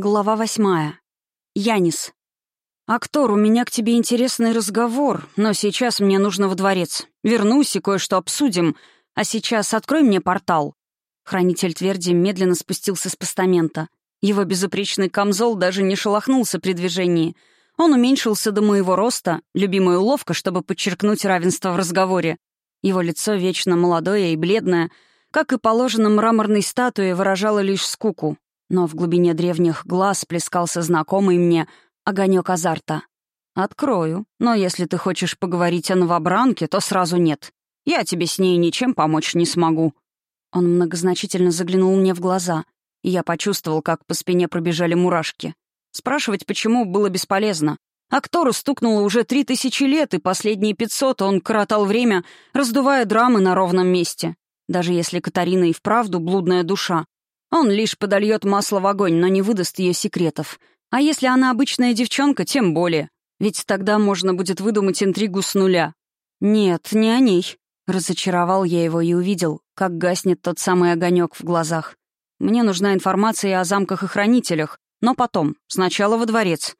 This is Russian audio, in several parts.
Глава восьмая. Янис. «Актор, у меня к тебе интересный разговор, но сейчас мне нужно во дворец. Вернусь и кое-что обсудим, а сейчас открой мне портал». Хранитель тверди медленно спустился с постамента. Его безупречный камзол даже не шелохнулся при движении. Он уменьшился до моего роста, любимая уловка, чтобы подчеркнуть равенство в разговоре. Его лицо вечно молодое и бледное, как и положено мраморной статуе, выражало лишь скуку, но в глубине древних глаз плескался знакомый мне огонек азарта. «Открою, но если ты хочешь поговорить о новобранке, то сразу нет. Я тебе с ней ничем помочь не смогу». Он многозначительно заглянул мне в глаза, и я почувствовал, как по спине пробежали мурашки. Спрашивать, почему, было бесполезно. Актору стукнуло уже три тысячи лет, и последние пятьсот он коротал время, раздувая драмы на ровном месте. Даже если Катарина и вправду блудная душа, он лишь подольет масло в огонь, но не выдаст ее секретов. А если она обычная девчонка, тем более. Ведь тогда можно будет выдумать интригу с нуля. Нет, не о ней. Разочаровал я его и увидел, как гаснет тот самый огонек в глазах. Мне нужна информация о замках и хранителях, но потом, сначала во дворец.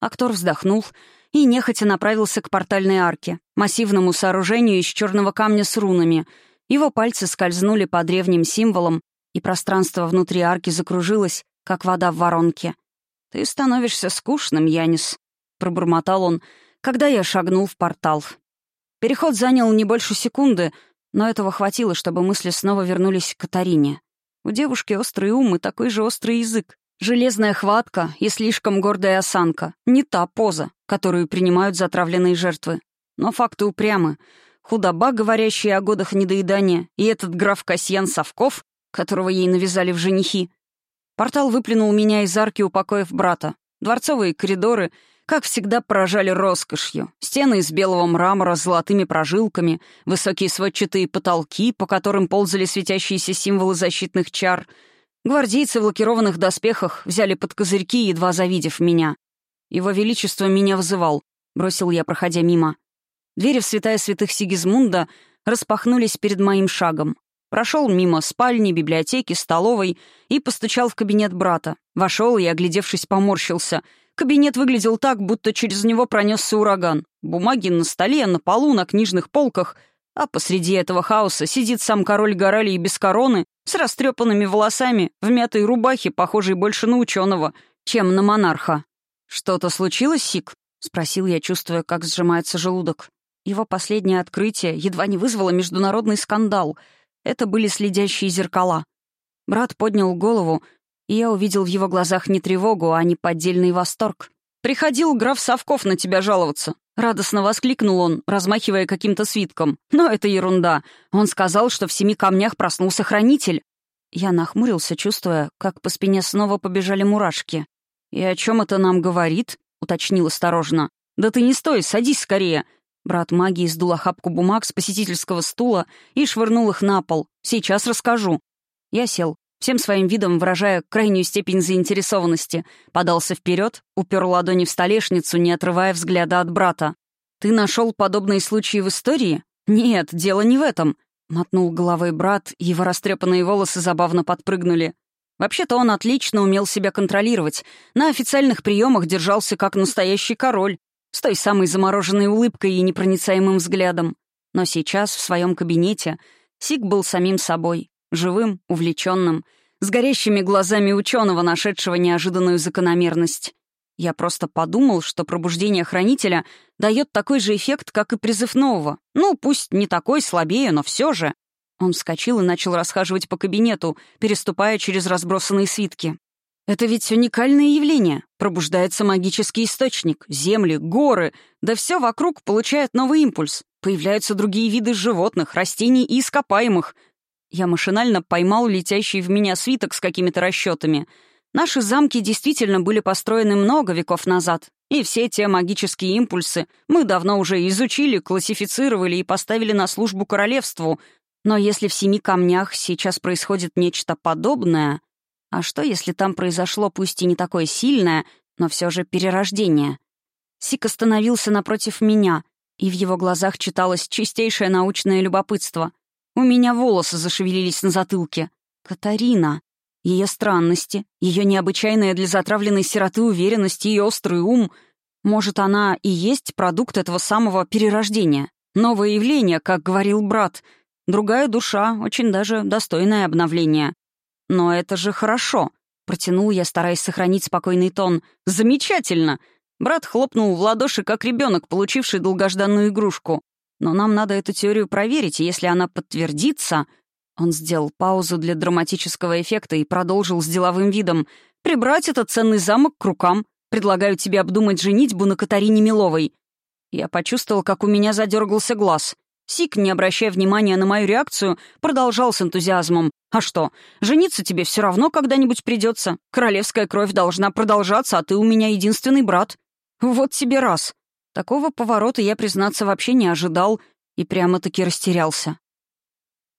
Актор вздохнул и нехотя направился к портальной арке, массивному сооружению из черного камня с рунами. Его пальцы скользнули по древним символам, и пространство внутри арки закружилось, как вода в воронке. «Ты становишься скучным, Янис», — пробормотал он, когда я шагнул в портал. Переход занял не больше секунды, но этого хватило, чтобы мысли снова вернулись к Катарине. У девушки острый ум и такой же острый язык. Железная хватка и слишком гордая осанка. Не та поза, которую принимают затравленные жертвы. Но факты упрямы. Худоба, говорящая о годах недоедания, и этот граф Касьян Совков которого ей навязали в женихи. Портал выплюнул меня из арки, упокоив брата. Дворцовые коридоры, как всегда, поражали роскошью. Стены из белого мрамора с золотыми прожилками, высокие сводчатые потолки, по которым ползали светящиеся символы защитных чар. Гвардейцы в лакированных доспехах взяли под козырьки, едва завидев меня. «Его Величество меня вызывал», — бросил я, проходя мимо. Двери в святая святых Сигизмунда распахнулись перед моим шагом. Прошел мимо спальни, библиотеки, столовой и постучал в кабинет брата. Вошел и, оглядевшись, поморщился. Кабинет выглядел так, будто через него пронесся ураган. Бумаги на столе, на полу, на книжных полках. А посреди этого хаоса сидит сам король Горалии без короны, с растрепанными волосами, в мятой рубахе, похожей больше на ученого, чем на монарха. «Что-то случилось, Сик?» — спросил я, чувствуя, как сжимается желудок. Его последнее открытие едва не вызвало международный скандал — это были следящие зеркала. Брат поднял голову, и я увидел в его глазах не тревогу, а неподдельный восторг. «Приходил граф Совков на тебя жаловаться», — радостно воскликнул он, размахивая каким-то свитком. «Но это ерунда. Он сказал, что в семи камнях проснулся хранитель». Я нахмурился, чувствуя, как по спине снова побежали мурашки. «И о чем это нам говорит?» — уточнил осторожно. «Да ты не стой, садись скорее. Брат магии сдул охапку бумаг с посетительского стула и швырнул их на пол. «Сейчас расскажу». Я сел, всем своим видом выражая крайнюю степень заинтересованности, подался вперед, упер ладони в столешницу, не отрывая взгляда от брата. «Ты нашел подобные случаи в истории?» «Нет, дело не в этом», — мотнул головой брат, его растрепанные волосы забавно подпрыгнули. Вообще-то он отлично умел себя контролировать. На официальных приемах держался как настоящий король, с той самой замороженной улыбкой и непроницаемым взглядом. Но сейчас в своем кабинете Сик был самим собой, живым, увлеченным, с горящими глазами ученого, нашедшего неожиданную закономерность. Я просто подумал, что пробуждение хранителя дает такой же эффект, как и призыв нового. Ну, пусть не такой, слабее, но все же. Он вскочил и начал расхаживать по кабинету, переступая через разбросанные свитки. Это ведь уникальное явление. Пробуждается магический источник, земли, горы, да все вокруг получает новый импульс. Появляются другие виды животных, растений и ископаемых. Я машинально поймал летящий в меня свиток с какими-то расчетами. Наши замки действительно были построены много веков назад, и все те магические импульсы мы давно уже изучили, классифицировали и поставили на службу королевству. Но если в семи камнях сейчас происходит нечто подобное, а что, если там произошло пусть и не такое сильное, но все же перерождение? Сик остановился напротив меня, и в его глазах читалось чистейшее научное любопытство. У меня волосы зашевелились на затылке. «Катарина!» Ее странности, ее необычайная для затравленной сироты уверенность и острый ум. Может, она и есть продукт этого самого перерождения. Новое явление, как говорил брат. Другая душа, очень даже достойное обновление. Но это же хорошо. Протянул я, стараясь сохранить спокойный тон. «Замечательно!» Брат хлопнул в ладоши, как ребенок, получивший долгожданную игрушку. «Но нам надо эту теорию проверить, и если она подтвердится...» Он сделал паузу для драматического эффекта и продолжил с деловым видом. «Прибрать этот ценный замок к рукам. Предлагаю тебе обдумать женитьбу на Катарине Миловой». Я почувствовал, как у меня задергался глаз. Сик, не обращая внимания на мою реакцию, продолжал с энтузиазмом. «А что, жениться тебе все равно когда-нибудь придется. Королевская кровь должна продолжаться, а ты у меня единственный брат». «Вот тебе раз». Такого поворота я, признаться, вообще не ожидал и прямо-таки растерялся.